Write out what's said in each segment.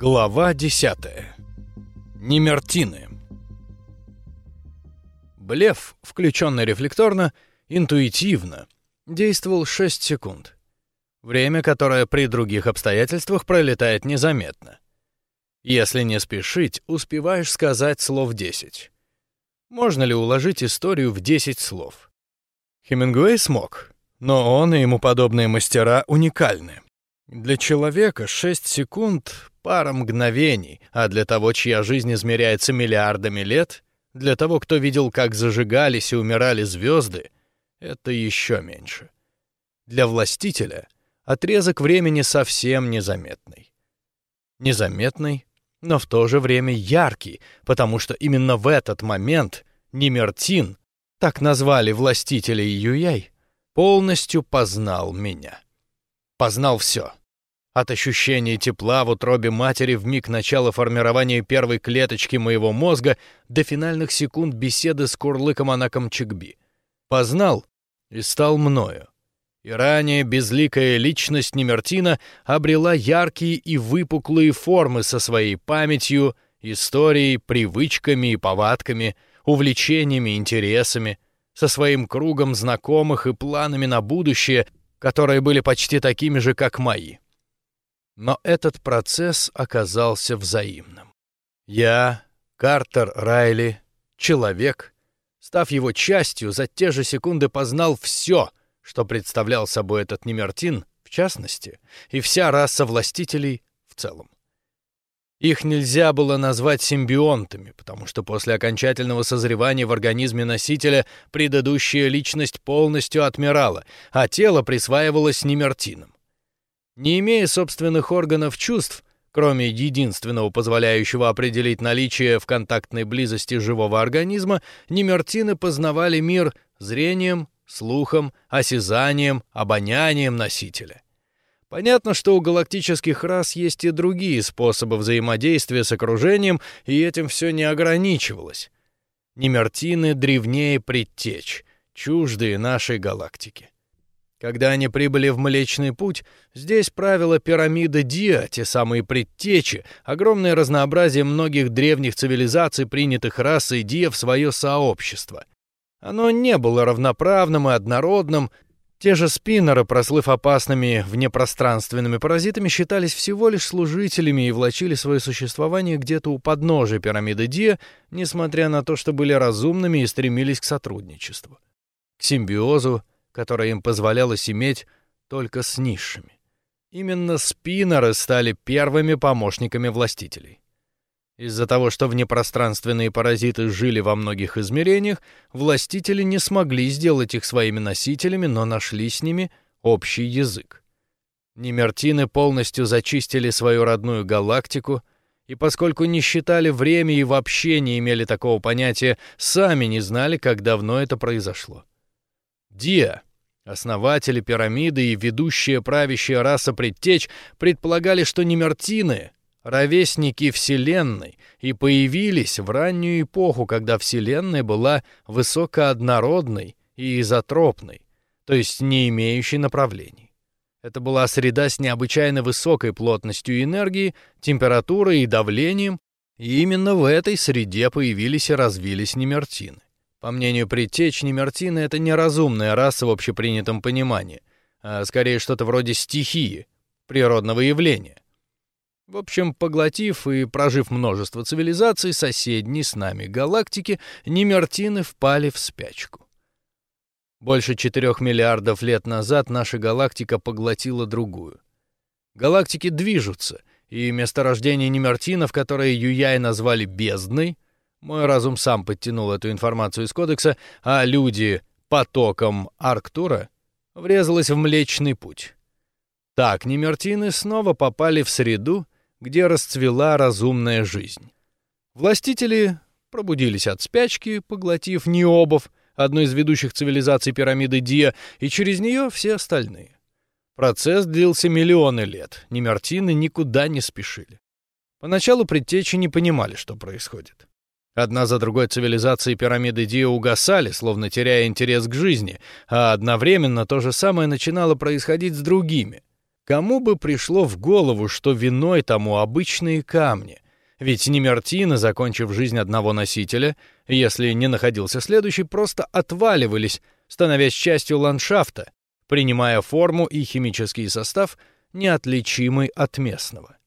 Глава 10. Немертины. Блеф, включенный рефлекторно, интуитивно, действовал 6 секунд. Время, которое при других обстоятельствах пролетает незаметно. Если не спешить, успеваешь сказать слов 10. Можно ли уложить историю в 10 слов? Хемингуэй смог, но он и ему подобные мастера уникальны. Для человека 6 секунд — пара мгновений, а для того, чья жизнь измеряется миллиардами лет, для того, кто видел, как зажигались и умирали звезды, это еще меньше. Для властителя отрезок времени совсем незаметный. Незаметный, но в то же время яркий, потому что именно в этот момент Немертин, так назвали властителя Юяй, полностью познал меня. Познал все. От ощущения тепла в утробе матери в миг начала формирования первой клеточки моего мозга до финальных секунд беседы с Курлыком Анаком Чигби. Познал и стал мною. И ранее безликая личность Немертина обрела яркие и выпуклые формы со своей памятью, историей, привычками и повадками, увлечениями, интересами, со своим кругом знакомых и планами на будущее, которые были почти такими же, как мои. Но этот процесс оказался взаимным. Я, Картер Райли, человек, став его частью, за те же секунды познал все, что представлял собой этот Немертин, в частности, и вся раса властителей в целом. Их нельзя было назвать симбионтами, потому что после окончательного созревания в организме носителя предыдущая личность полностью отмирала, а тело присваивалось немертином. Не имея собственных органов чувств, кроме единственного позволяющего определить наличие в контактной близости живого организма, немертины познавали мир зрением, слухом, осязанием, обонянием носителя. Понятно, что у галактических рас есть и другие способы взаимодействия с окружением, и этим все не ограничивалось. Немертины древнее предтеч, чуждые нашей галактики. Когда они прибыли в Млечный Путь, здесь правила пирамида Диа, те самые предтечи, огромное разнообразие многих древних цивилизаций, принятых расой Диа в свое сообщество. Оно не было равноправным и однородным. Те же спиннеры, прослыв опасными внепространственными паразитами, считались всего лишь служителями и влачили свое существование где-то у подножия пирамиды Диа, несмотря на то, что были разумными и стремились к сотрудничеству, к симбиозу, которое им позволялось иметь только с низшими. Именно спиннеры стали первыми помощниками властителей. Из-за того, что внепространственные паразиты жили во многих измерениях, властители не смогли сделать их своими носителями, но нашли с ними общий язык. Немертины полностью зачистили свою родную галактику, и поскольку не считали время и вообще не имели такого понятия, сами не знали, как давно это произошло. Диа, Основатели пирамиды и ведущая правящая раса предтеч предполагали, что немертины — ровесники Вселенной и появились в раннюю эпоху, когда Вселенная была высокооднородной и изотропной, то есть не имеющей направлений. Это была среда с необычайно высокой плотностью энергии, температурой и давлением, и именно в этой среде появились и развились немертины. По мнению предтеч, немертины — это неразумная раса в общепринятом понимании, а скорее что-то вроде стихии, природного явления. В общем, поглотив и прожив множество цивилизаций соседней с нами галактики, немертины впали в спячку. Больше четырех миллиардов лет назад наша галактика поглотила другую. Галактики движутся, и месторождение немертинов, которое Юяй назвали бездной — мой разум сам подтянул эту информацию из кодекса, а люди потоком Арктура врезалось в Млечный Путь. Так немертины снова попали в среду, где расцвела разумная жизнь. Властители пробудились от спячки, поглотив Необов, одну из ведущих цивилизаций пирамиды Диа, и через нее все остальные. Процесс длился миллионы лет, немертины никуда не спешили. Поначалу предтечи не понимали, что происходит. Одна за другой цивилизации пирамиды Дио угасали, словно теряя интерес к жизни, а одновременно то же самое начинало происходить с другими. Кому бы пришло в голову, что виной тому обычные камни? Ведь Немертины, закончив жизнь одного носителя, если не находился следующий, просто отваливались, становясь частью ландшафта, принимая форму и химический состав, неотличимый от местного.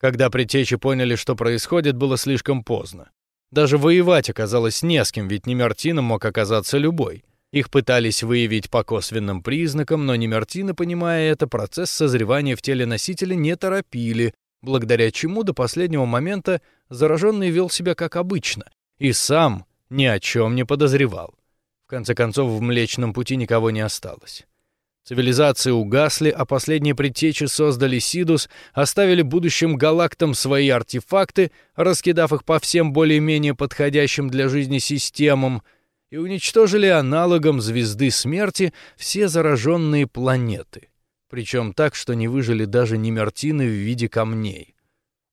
Когда предтечи поняли, что происходит, было слишком поздно. Даже воевать оказалось не с кем, ведь Немертином мог оказаться любой — их пытались выявить по косвенным признакам, но Немертины, понимая это, процесс созревания в теле носителя не торопили, благодаря чему до последнего момента зараженный вел себя как обычно и сам ни о чем не подозревал. В конце концов, в Млечном Пути никого не осталось. Цивилизации угасли, а последние предтечи создали Сидус, оставили будущим галактам свои артефакты, раскидав их по всем более-менее подходящим для жизни системам — и уничтожили аналогом звезды смерти все зараженные планеты. Причем так, что не выжили даже немертины в виде камней.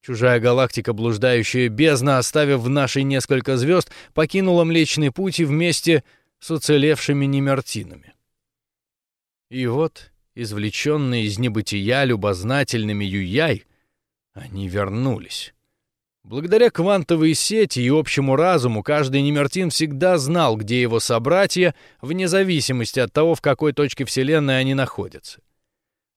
Чужая галактика, блуждающая бездна, оставив в нашей несколько звезд, покинула Млечный Путь и вместе с уцелевшими немертинами. И вот, извлеченные из небытия любознательными Юяй, они вернулись. Благодаря квантовой сети и общему разуму каждый немертин всегда знал, где его собратья, вне зависимости от того, в какой точке Вселенной они находятся.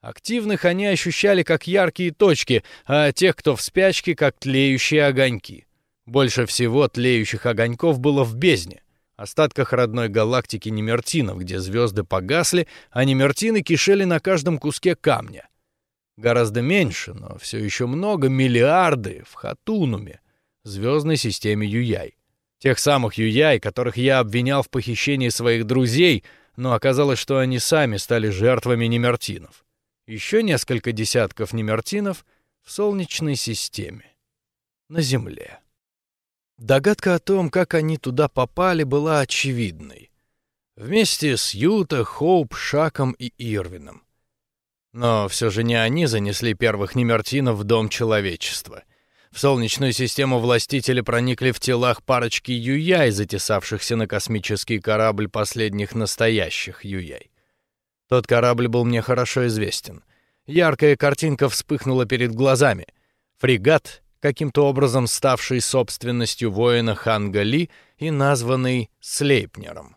Активных они ощущали как яркие точки, а тех, кто в спячке, как тлеющие огоньки. Больше всего тлеющих огоньков было в бездне, остатках родной галактики Немертинов, где звезды погасли, а Немертины кишели на каждом куске камня — Гораздо меньше, но все еще много, миллиарды в Хатунуме, звездной системе Юяй. Тех самых Юяй, которых я обвинял в похищении своих друзей, но оказалось, что они сами стали жертвами немертинов. Еще несколько десятков немертинов в Солнечной системе. На Земле. Догадка о том, как они туда попали, была очевидной. Вместе с Юта, Хоуп, Шаком и Ирвином. Но все же не они занесли первых немертинов в дом человечества. В Солнечную систему властители проникли в телах парочки Юяй, затесавшихся на космический корабль последних настоящих Юяй. Тот корабль был мне хорошо известен. Яркая картинка вспыхнула перед глазами. Фрегат, каким-то образом ставший собственностью воина Ханга Ли и названный Слейпнером.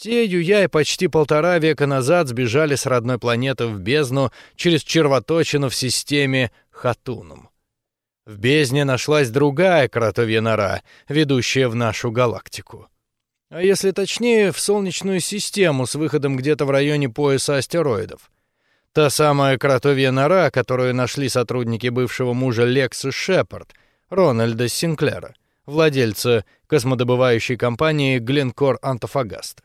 Те Юяи почти полтора века назад сбежали с родной планеты в бездну через червоточину в системе Хатунум. В бездне нашлась другая кротовья нора, ведущая в нашу галактику. А если точнее, в Солнечную систему с выходом где-то в районе пояса астероидов. Та самая кротовья нора, которую нашли сотрудники бывшего мужа Лекса Шепард, Рональда Синклера, владельца космодобывающей компании Гленкор Антофагаста.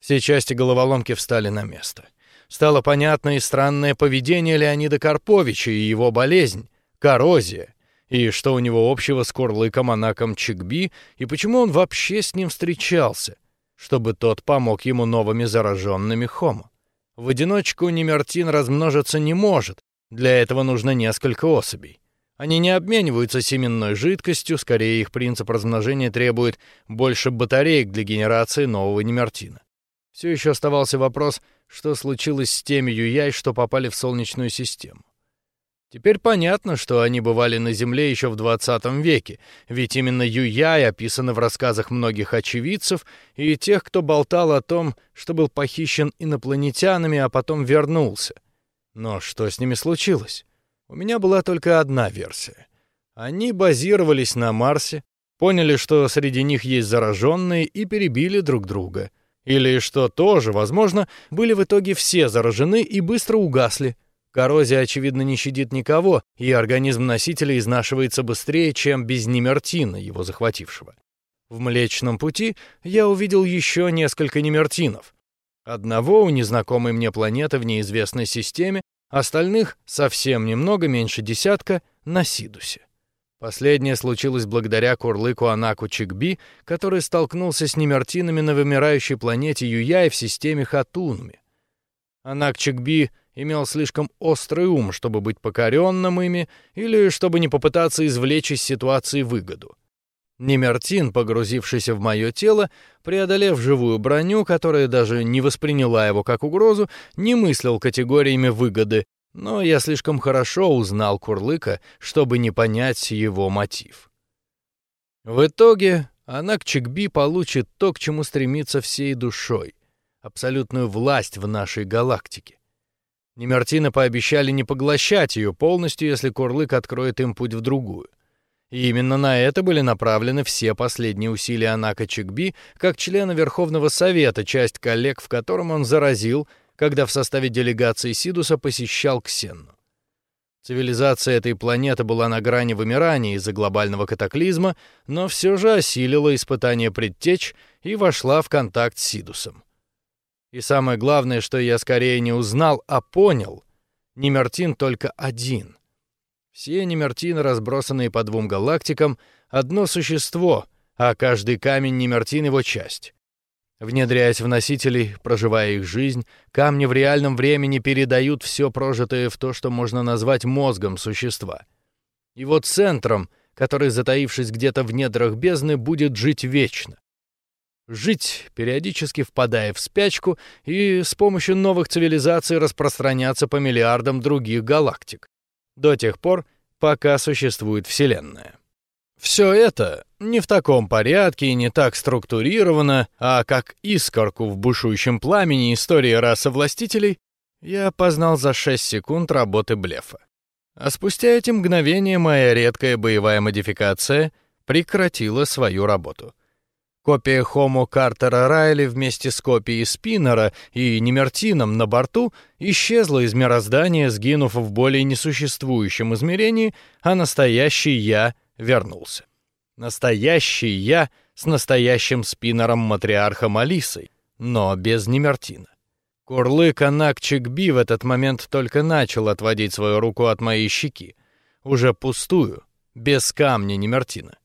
Все части головоломки встали на место. Стало понятно и странное поведение Леонида Карповича и его болезнь — коррозия, и что у него общего с Курлыком Анаком Чикби, и почему он вообще с ним встречался, чтобы тот помог ему новыми зараженными хомо. В одиночку Немертин размножиться не может, для этого нужно несколько особей. Они не обмениваются семенной жидкостью, скорее их принцип размножения требует больше батареек для генерации нового Немертина. Все еще оставался вопрос, что случилось с теми Юяй, что попали в Солнечную систему. Теперь понятно, что они бывали на Земле еще в 20 веке, ведь именно Юяй описаны в рассказах многих очевидцев и тех, кто болтал о том, что был похищен инопланетянами, а потом вернулся. Но что с ними случилось? У меня была только одна версия. Они базировались на Марсе, поняли, что среди них есть зараженные и перебили друг друга. Или, что тоже возможно, были в итоге все заражены и быстро угасли. Коррозия, очевидно, не щадит никого, и организм носителя изнашивается быстрее, чем без немертина, его захватившего. В Млечном пути я увидел еще несколько немертинов. Одного у незнакомой мне планеты в неизвестной системе, остальных, совсем немного, меньше десятка, на Сидусе. Последнее случилось благодаря Курлыку Анаку Чикби, который столкнулся с немертинами на вымирающей планете Юяй в системе Хатунми. Анак Чикби имел слишком острый ум, чтобы быть покоренным ими или чтобы не попытаться извлечь из ситуации выгоду. Немертин, погрузившийся в мое тело, преодолев живую броню, которая даже не восприняла его как угрозу, не мыслил категориями выгоды, но я слишком хорошо узнал Курлыка, чтобы не понять его мотив. В итоге она к Чикби получит то, к чему стремится всей душой — абсолютную власть в нашей галактике. Немертины пообещали не поглощать ее полностью, если Курлык откроет им путь в другую. И именно на это были направлены все последние усилия Анака Чикби, как члена Верховного Совета, часть коллег в котором он заразил, когда в составе делегации Сидуса посещал Ксенну. Цивилизация этой планеты была на грани вымирания из-за глобального катаклизма, но все же осилила испытание предтеч и вошла в контакт с Сидусом. И самое главное, что я скорее не узнал, а понял, Немертин только один. Все Немертины, разбросанные по двум галактикам, одно существо, а каждый камень Немертин — его часть. Внедряясь в носителей, проживая их жизнь, камни в реальном времени передают все прожитое в то, что можно назвать мозгом существа. Вот центром, который, затаившись где-то в недрах бездны, будет жить вечно. Жить, периодически впадая в спячку, и с помощью новых цивилизаций распространяться по миллиардам других галактик до тех пор, пока существует Вселенная. Все это не в таком порядке и не так структурировано, а как искорку в бушующем пламени истории расы властителей я познал за 6 секунд работы блефа. А спустя эти мгновения моя редкая боевая модификация прекратила свою работу. Копия Хомо Картера Райли вместе с копией Спиннера и Немертином на борту исчезла из мироздания, сгинув в более несуществующем измерении, а настоящий я вернулся. Настоящий я с настоящим Спиннером матриархом Алисой, но без Немертина. Курлык Анак Чикби в этот момент только начал отводить свою руку от моей щеки, уже пустую, без камня Немертина.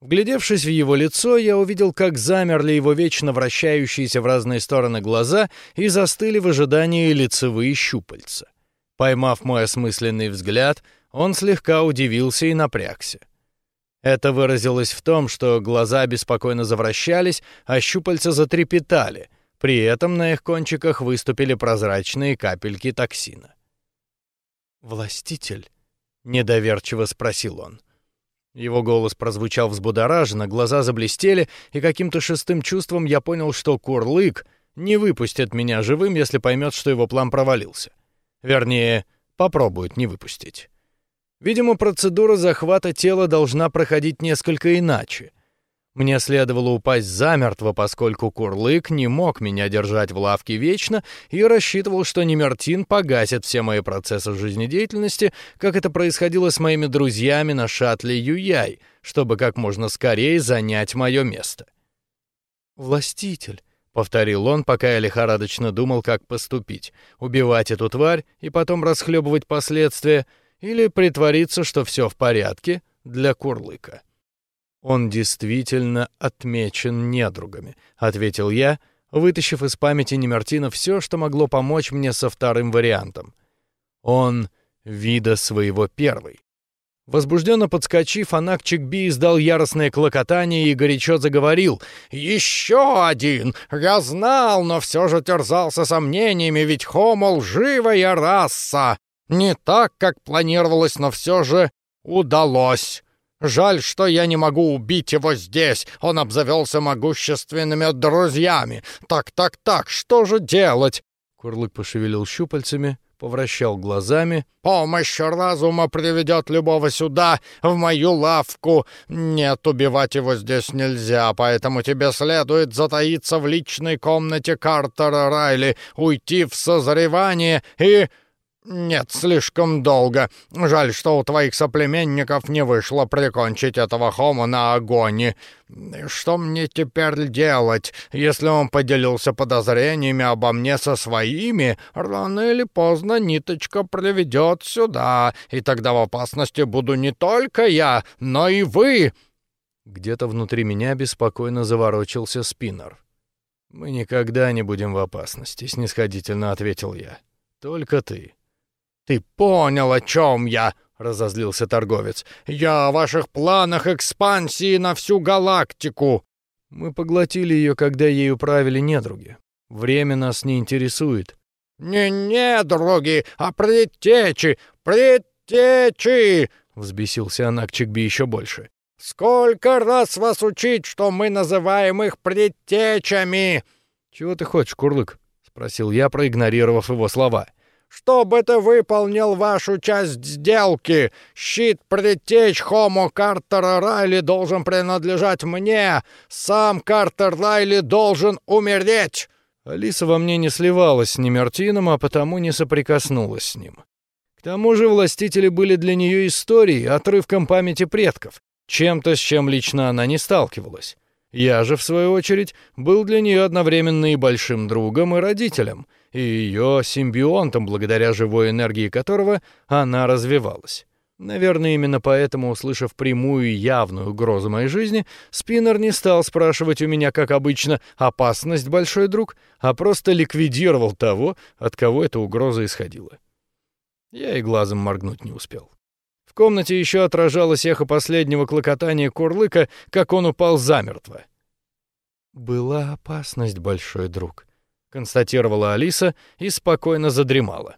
Вглядевшись в его лицо, я увидел, как замерли его вечно вращающиеся в разные стороны глаза и застыли в ожидании лицевые щупальца. Поймав мой осмысленный взгляд, он слегка удивился и напрягся. Это выразилось в том, что глаза беспокойно завращались, а щупальца затрепетали, при этом на их кончиках выступили прозрачные капельки токсина. «Властитель?» — недоверчиво спросил он. — его голос прозвучал взбудораженно, глаза заблестели, и каким-то шестым чувством я понял, что Курлык не выпустит меня живым, если поймет, что его план провалился. Вернее, попробует не выпустить. Видимо, процедура захвата тела должна проходить несколько иначе — мне следовало упасть замертво, поскольку Курлык не мог меня держать в лавке вечно и рассчитывал, что Немертин погасит все мои процессы жизнедеятельности, как это происходило с моими друзьями на шаттле Юяй, чтобы как можно скорее занять мое место. «Властитель», — повторил он, пока я лихорадочно думал, как поступить. Убивать эту тварь и потом расхлебывать последствия или притвориться, что все в порядке для Курлыка. «Он действительно отмечен недругами», — ответил я, вытащив из памяти Немертина все, что могло помочь мне со вторым вариантом. Он вида своего первый. Возбужденно подскочив, Анак Чикби издал яростное клокотание и горячо заговорил. «Еще один! Я знал, но все же терзался сомнениями, ведь Хомо — лживая раса! Не так, как планировалось, но все же удалось!» Жаль, что я не могу убить его здесь. Он обзавелся могущественными друзьями. Так, так, так, что же делать?» Курлык пошевелил щупальцами, повращал глазами. «Помощь разума приведет любого сюда, в мою лавку. Нет, убивать его здесь нельзя, поэтому тебе следует затаиться в личной комнате Картера Райли, уйти в созревание и...» «Нет, слишком долго. Жаль, что у твоих соплеменников не вышло прикончить этого хома на огоне. Что мне теперь делать? Если он поделился подозрениями обо мне со своими, рано или поздно ниточка приведет сюда, и тогда в опасности буду не только я, но и вы!» Где-то внутри меня беспокойно заворочился спиннер. «Мы никогда не будем в опасности», — снисходительно ответил я. «Только ты». «Ты понял, о чем я?» — разозлился торговец. «Я о ваших планах экспансии на всю галактику!» «Мы поглотили ее, когда ею правили недруги. Время нас не интересует». Не недруги, а предтечи, предтечи!» — взбесился Анакчикби еще больше. «Сколько раз вас учить, что мы называем их предтечами?» «Чего ты хочешь, Курлык?» — спросил я, проигнорировав его слова. «Чтобы ты выполнил вашу часть сделки. Щит предтеч Хомо Картера Райли должен принадлежать мне. Сам Картер Райли должен умереть!» Алиса во мне не сливалась с Немертином, а потому не соприкоснулась с ним. К тому же властители были для нее историей, отрывком памяти предков, чем-то, с чем лично она не сталкивалась. Я же, в свою очередь, был для нее одновременно и большим другом, и родителем, и ее симбионтом, благодаря живой энергии которого она развивалась. Наверное, именно поэтому, услышав прямую и явную угрозу моей жизни, Спиннер не стал спрашивать у меня, как обычно, опасность большой друг, а просто ликвидировал того, от кого эта угроза исходила. Я и глазом моргнуть не успел. В комнате еще отражалось эхо последнего клокотания Курлыка, как он упал замертво. «Была опасность, большой друг», — констатировала Алиса и спокойно задремала.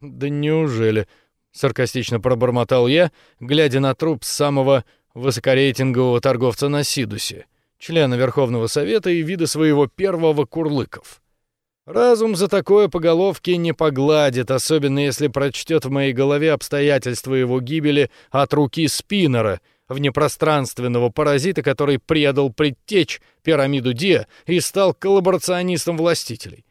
«Да неужели?» — саркастично пробормотал я, глядя на труп самого высокорейтингового торговца на Сидусе, члена Верховного Совета и вида своего первого Курлыков. Разум за такое по головке не погладит, особенно если прочтет в моей голове обстоятельства его гибели от руки Спиннера, внепространственного паразита, который предал предтечь пирамиду Диа и стал коллаборационистом властителей.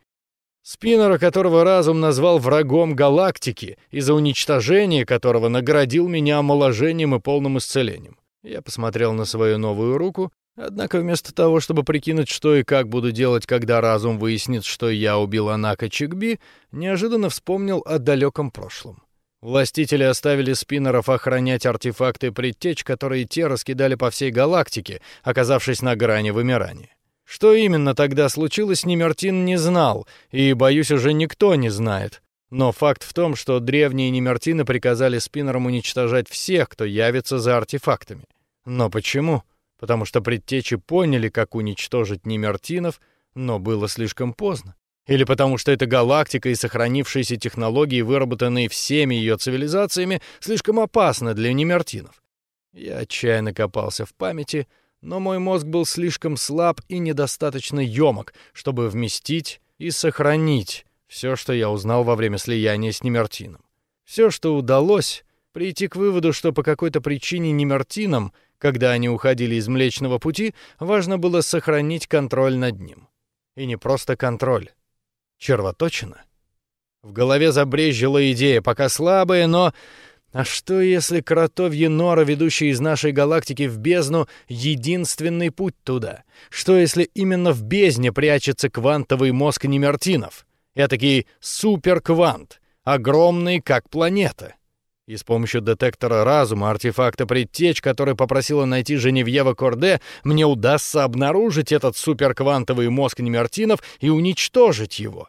Спиннера, которого разум назвал врагом галактики, и за уничтожение которого наградил меня омоложением и полным исцелением. Я посмотрел на свою новую руку Однако вместо того, чтобы прикинуть, что и как буду делать, когда разум выяснит, что я убил Анака Чикби, неожиданно вспомнил о далеком прошлом. Властители оставили спиннеров охранять артефакты предтеч, которые те раскидали по всей галактике, оказавшись на грани вымирания. Что именно тогда случилось, Немертин не знал, и, боюсь, уже никто не знает. Но факт в том, что древние Немертины приказали спиннерам уничтожать всех, кто явится за артефактами. Но почему? потому что предтечи поняли, как уничтожить Немертинов, но было слишком поздно. Или потому что эта галактика и сохранившиеся технологии, выработанные всеми ее цивилизациями, слишком опасны для Немертинов. Я отчаянно копался в памяти, но мой мозг был слишком слаб и недостаточно емок, чтобы вместить и сохранить все, что я узнал во время слияния с Немертином. Все, что удалось, прийти к выводу, что по какой-то причине Немертинам — когда они уходили из Млечного Пути, важно было сохранить контроль над ним. И не просто контроль. Червоточина. В голове забрезжила идея, пока слабая, но... А что, если кротовьи нора, ведущие из нашей галактики в бездну, единственный путь туда? Что, если именно в бездне прячется квантовый мозг Немертинов? Этакий суперквант, огромный, как планета. И с помощью детектора разума, артефакта предтеч, который попросила найти Женевьева Корде, мне удастся обнаружить этот суперквантовый мозг Немертинов и уничтожить его.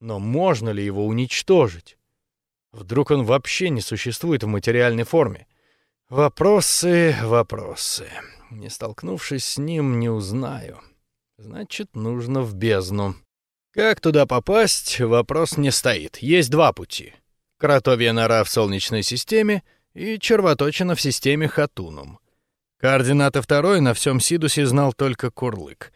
Но можно ли его уничтожить? Вдруг он вообще не существует в материальной форме? Вопросы, вопросы. Не столкнувшись с ним, не узнаю. Значит, нужно в бездну. Как туда попасть, вопрос не стоит. Есть два пути. Кротовья нора в Солнечной системе и червоточина в системе Хатунум. Координаты второй на всем Сидусе знал только Курлык.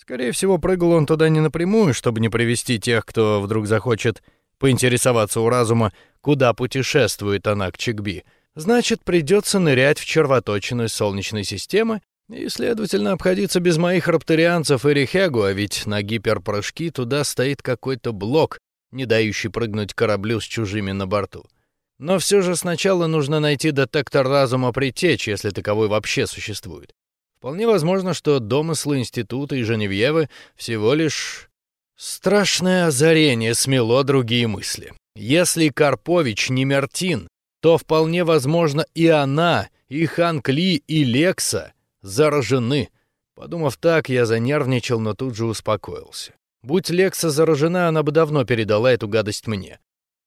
Скорее всего, прыгал он туда не напрямую, чтобы не привести тех, кто вдруг захочет поинтересоваться у разума, куда путешествует она к Чигби. Значит, придется нырять в червоточину Солнечной системы и, следовательно, обходиться без моих рапторианцев и Рихегу, а ведь на гиперпрыжки туда стоит какой-то блок, не дающий прыгнуть кораблю с чужими на борту. Но все же сначала нужно найти детектор разума притечь, если таковой вообще существует. Вполне возможно, что домыслы Института и Женевьевы всего лишь страшное озарение смело другие мысли. Если Карпович не Мертин, то вполне возможно и она, и Хан Кли, и Лекса заражены. Подумав так, я занервничал, но тут же успокоился. Будь Лекса заражена, она бы давно передала эту гадость мне.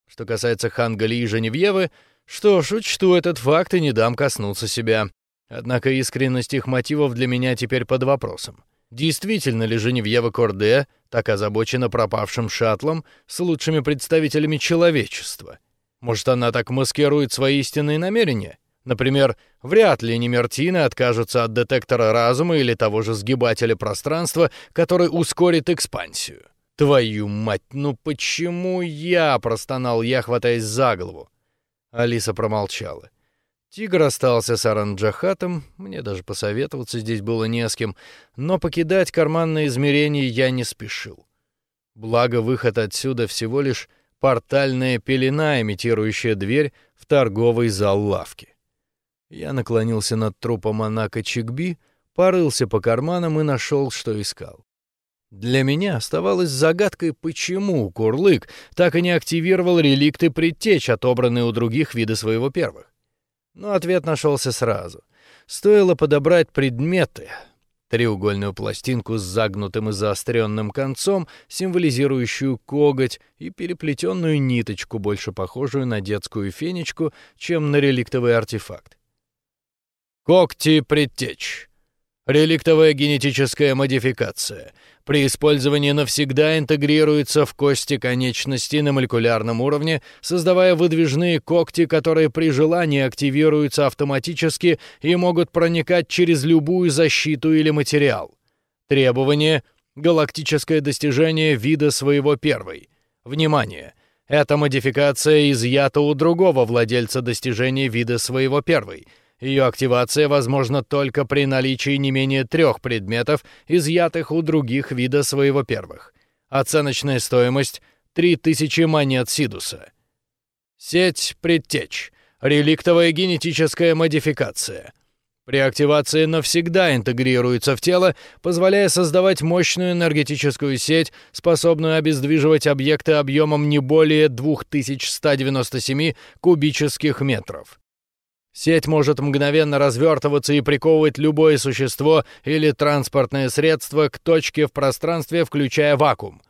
Что касается Хангали и Женевьевы, что ж, учту этот факт и не дам коснуться себя. Однако искренность их мотивов для меня теперь под вопросом. действительно ли Женевьева Корде так озабочена пропавшим шаттлом с лучшими представителями человечества? Может, она так маскирует свои истинные намерения? Например, вряд ли Немертины откажутся от детектора разума или того же сгибателя пространства, который ускорит экспансию. «Твою мать, ну почему я?» — простонал я, хватаясь за голову. Алиса промолчала. Тигр остался с Аранджахатом, мне даже посоветоваться здесь было не с кем, но покидать карманное измерение я не спешил. Благо, выход отсюда всего лишь портальная пелена, имитирующая дверь в торговый зал лавки. Я наклонился над трупом Анака Чигби, порылся по карманам и нашел, что искал. Для меня оставалось загадкой, почему Курлык так и не активировал реликты предтеч, отобранные у других вида своего первых. Но ответ нашелся сразу. Стоило подобрать предметы. Треугольную пластинку с загнутым и заостренным концом, символизирующую коготь, и переплетенную ниточку, больше похожую на детскую фенечку, чем на реликтовый артефакт. Когти предтеч. Реликтовая генетическая модификация — при использовании навсегда интегрируется в кости конечности на молекулярном уровне, создавая выдвижные когти, которые при желании активируются автоматически и могут проникать через любую защиту или материал. Требование — галактическое достижение вида своего первой. Внимание! Эта модификация изъята у другого владельца достижения вида своего первой — ее активация возможна только при наличии не менее трех предметов, изъятых у других вида своего первых. Оценочная стоимость — 3000 монет Сидуса. Сеть предтеч. Реликтовая генетическая модификация. При активации навсегда интегрируется в тело, позволяя создавать мощную энергетическую сеть, способную обездвиживать объекты объемом не более 2197 кубических метров. Сеть может мгновенно развертываться и приковывать любое существо или транспортное средство к точке в пространстве, включая вакуум.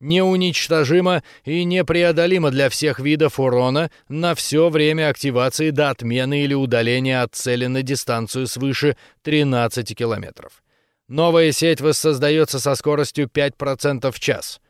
Неуничтожимо и непреодолимо для всех видов урона на все время активации до отмены или удаления от цели на дистанцию свыше 13 километров. Новая сеть воссоздается со скоростью 5% в час.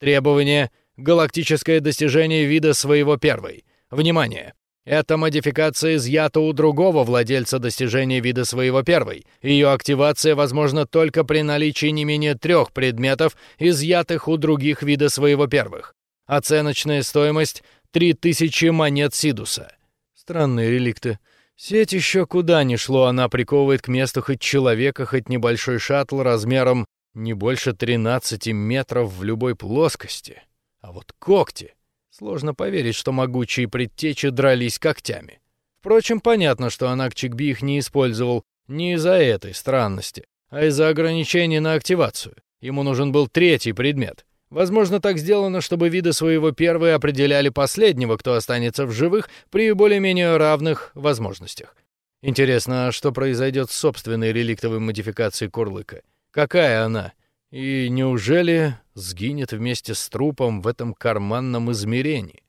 Требование — галактическое достижение вида своего первой. Внимание! Эта модификация изъята у другого владельца достижения вида своего первой. Ее активация возможна только при наличии не менее трех предметов, изъятых у других вида своего первых. Оценочная стоимость — 3000 монет Сидуса. Странные реликты. Сеть еще куда ни шло, она приковывает к месту хоть человека, хоть небольшой шаттл размером не больше 13 метров в любой плоскости. А вот когти... Сложно поверить, что могучие предтечи дрались когтями. Впрочем, понятно, что Анакчикби их не использовал не из-за этой странности, а из-за ограничений на активацию. Ему нужен был третий предмет. Возможно, так сделано, чтобы виды своего первые определяли последнего, кто останется в живых при более-менее равных возможностях. Интересно, а что произойдет с собственной реликтовой модификацией Курлыка? Какая она? И неужели сгинет вместе с трупом в этом карманном измерении?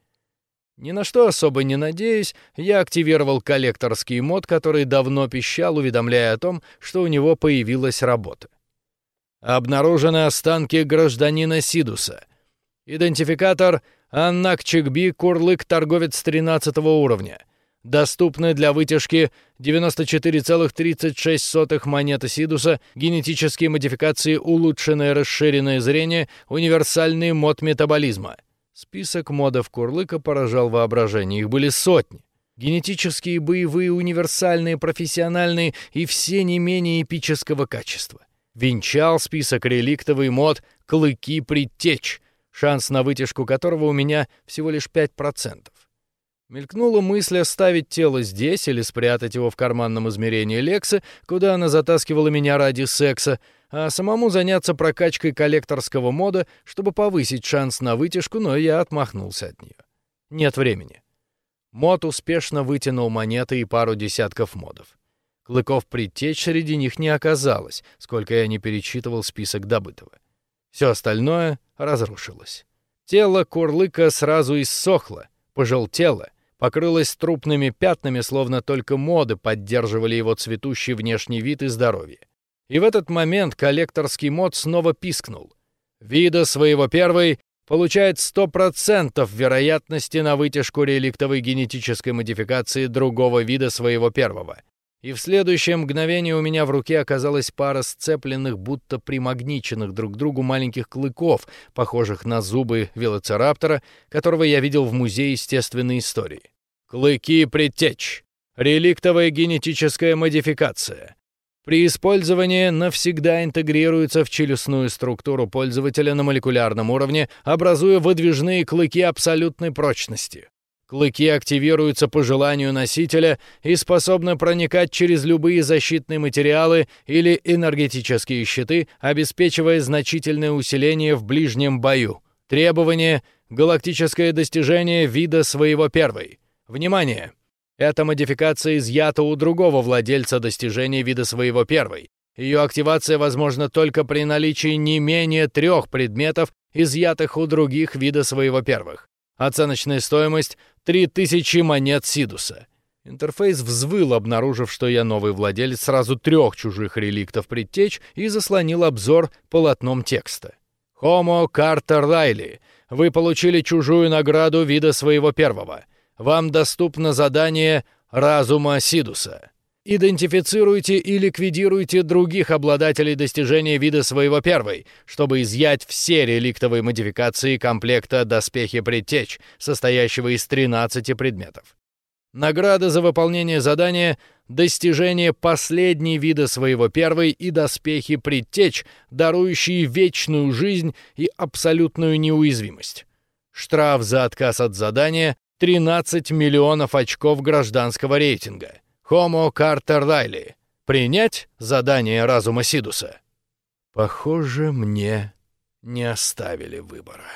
Ни на что особо не надеясь, я активировал коллекторский мод, который давно пищал, уведомляя о том, что у него появилась работа. Обнаружены останки гражданина Сидуса. Идентификатор Аннак Чикби, Курлык, торговец 13 уровня — Доступны для вытяжки 94,36 монеты Сидуса, генетические модификации, улучшенное расширенное зрение, универсальный мод метаболизма. Список модов Курлыка поражал воображение, их были сотни. Генетические, боевые, универсальные, профессиональные и все не менее эпического качества. Венчал список реликтовый мод «Клыки предтеч», шанс на вытяжку которого у меня всего лишь 5%. Мелькнула мысль оставить тело здесь или спрятать его в карманном измерении Лексы, куда она затаскивала меня ради секса, а самому заняться прокачкой коллекторского мода, чтобы повысить шанс на вытяжку, но я отмахнулся от нее. Нет времени. Мод успешно вытянул монеты и пару десятков модов. Клыков предтеч среди них не оказалось, сколько я не перечитывал список добытого. Все остальное разрушилось. Тело Курлыка сразу иссохло, пожелтело, покрылась трупными пятнами, словно только моды поддерживали его цветущий внешний вид и здоровье. И в этот момент коллекторский мод снова пискнул. Вида своего первой получает 100% вероятности на вытяжку реликтовой генетической модификации другого вида своего первого. И в следующее мгновение у меня в руке оказалась пара сцепленных, будто примагниченных друг к другу маленьких клыков, похожих на зубы велоцираптора, которого я видел в Музее естественной истории. Клыки предтеч. Реликтовая генетическая модификация. При использовании навсегда интегрируются в челюстную структуру пользователя на молекулярном уровне, образуя выдвижные клыки абсолютной прочности. Клыки активируются по желанию носителя и способны проникать через любые защитные материалы или энергетические щиты, обеспечивая значительное усиление в ближнем бою. Требование — галактическое достижение вида своего первой. Внимание! Эта модификация изъята у другого владельца достижения вида своего первой. Ее активация возможна только при наличии не менее трех предметов, изъятых у других вида своего первых. Оценочная стоимость — 3000 монет Сидуса. Интерфейс взвыл, обнаружив, что я новый владелец сразу трех чужих реликтов предтеч и заслонил обзор полотном текста. «Homo Картер Райли, вы получили чужую награду вида своего первого вам доступно задание разума Сидуса. Идентифицируйте и ликвидируйте других обладателей достижения вида своего первой, чтобы изъять все реликтовые модификации комплекта «Доспехи предтеч», состоящего из 13 предметов. Награда за выполнение задания — достижение последней вида своего первой и доспехи предтеч, дарующие вечную жизнь и абсолютную неуязвимость. Штраф за отказ от задания 13 миллионов очков гражданского рейтинга. Homo Картер Райли. Принять задание разума Сидуса? Похоже, мне не оставили выбора.